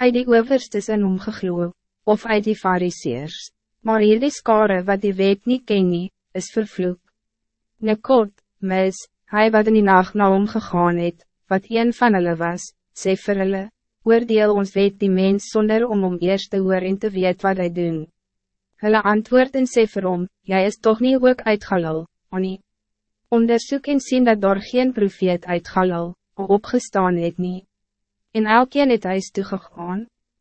uit die overstes in hom gegloe, of uit die fariseers, maar hier die skare wat die wet niet ken nie, is vervloek. Nekot, mis, hij wat in die nacht na hom gegaan het, wat een van hulle was, sê vir hulle, oordeel ons weet die mens zonder om om eerst te hoor en te weet wat hij doen. Hulle antwoord en sê vir hom, jy is toch niet ook uitgalil, Annie. Onderzoek en sien dat daar geen profeet uitgalil, of opgestaan het nie. En elkeen het huis toegegaan,